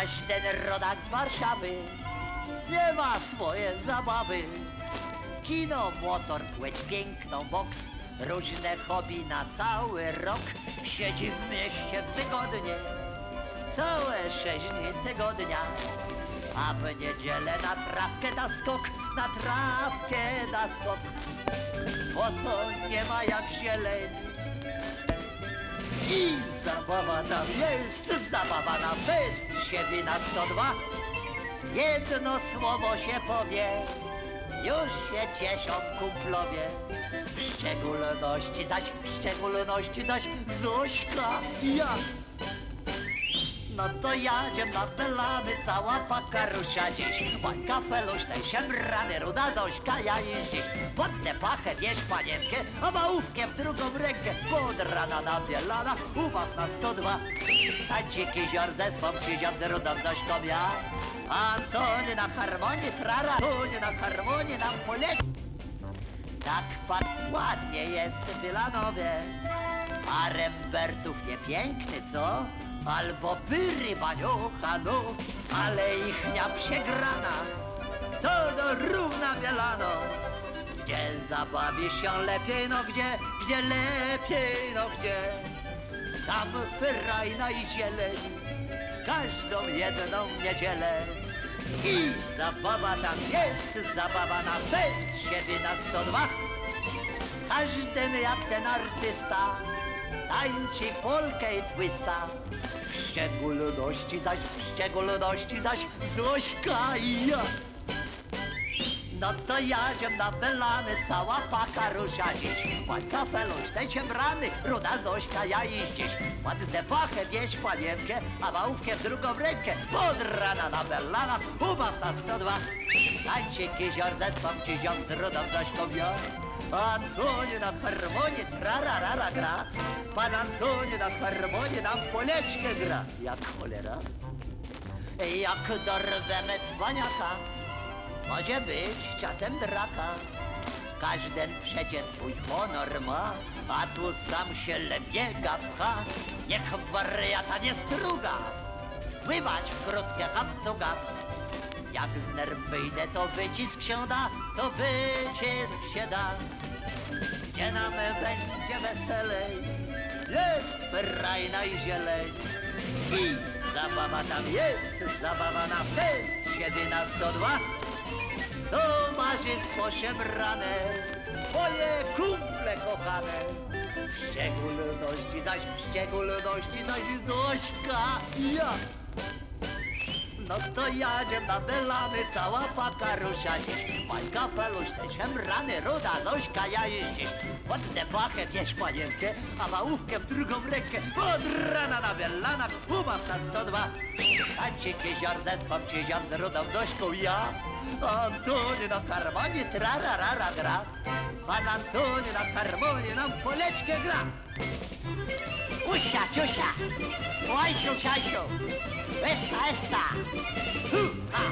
Każdy rodak z Warszawy nie ma swoje zabawy. Kino, motor, płeć piękną, boks, różne hobby na cały rok. Siedzi w mieście wygodnie, całe sześć dni tygodnia. A w niedzielę na trawkę da skok, na trawkę da skok. Bo to nie ma jak zieleń. I zabawa tam jest, zabawa na fest się wina 102. Jedno słowo się powie, już się cieszą kumplowie. W szczególności zaś, w szczególności zaś Zośka ja. No to jadziem na pelany, cała pakarusia dziś. Łańka feluś, tej szemrany, ruda Zośka, ja i dziś. Pod pachę wieś panienkę, a małówkę w drugą rękę. Pod rana nabielana, ubaw na 102. A dziki ziardestwą przyziam z rudą Zośką ja. Antony na harmonii, trara, Antony na harmonii nam poleci. Tak fakt ładnie jest Wilanowie. A Rembertów nie piękny, co? Albo pyry baniucha, no, ale ich nie przegrana. To do równa Wielano. Gdzie zabawi się lepiej, no gdzie, gdzie lepiej, no gdzie? Tam wyrajna i zieleń, w każdą jedną niedzielę. I zabawa tam jest, zabawa na fest się wyna 102. Każdy jak ten artysta tańczy polkę i twista. W szczególności zaś, w szczególności zaś Zośka i ja. No to jadziem na belany, cała paka rusza dziś. Łańka feluś, dajcie brany, ruda Zośka, ja iść dziś. Ładne pachę wieś panienkę, a małówkę w drugą rękę. Pod rana na belana, ubaw na 102. Tańczy kiziordectwą, ci ziom z rudą Zośką ja. Antoniu na harmonii, trararara gra. Pan Antoniu na harmonii nam poleczkę gra. Jak cholera. Jak dorwemy cwaniaka, może być czasem draka. Każdy przecież swój honor ma, a tu sam się lebiega pcha. Niech wariata nie struga, spływać w krótkie kapcuga. Jak z nerw wyjdę, to wycisk się da, to wycisk się da. Gdzie nam będzie weselej, jest frajna i zieleń. I zabawa tam jest, zabawa na fest, siedzi na 102. Towarzystwo szemrane, moje kumple kochane. W szczególności zaś, w szczególności zaś Zośka ja. No to jadziem na belany, cała paka rusza dziś. Pańka feluś, te szemrany, ruda Zośka, ja. Pod tę pachę wieś panienkę, a małówkę w drugą rękę. Od rana na belanach, ubaw na 102. A dzikie ziardectwom ci ziom z rudą Zośką ja. Antony na harmonii, trararara gra. Pan Antony na harmonii nam poleczkę gra. Usia, ciusia, oj, siusiasiu, esta, esta, hu, ha.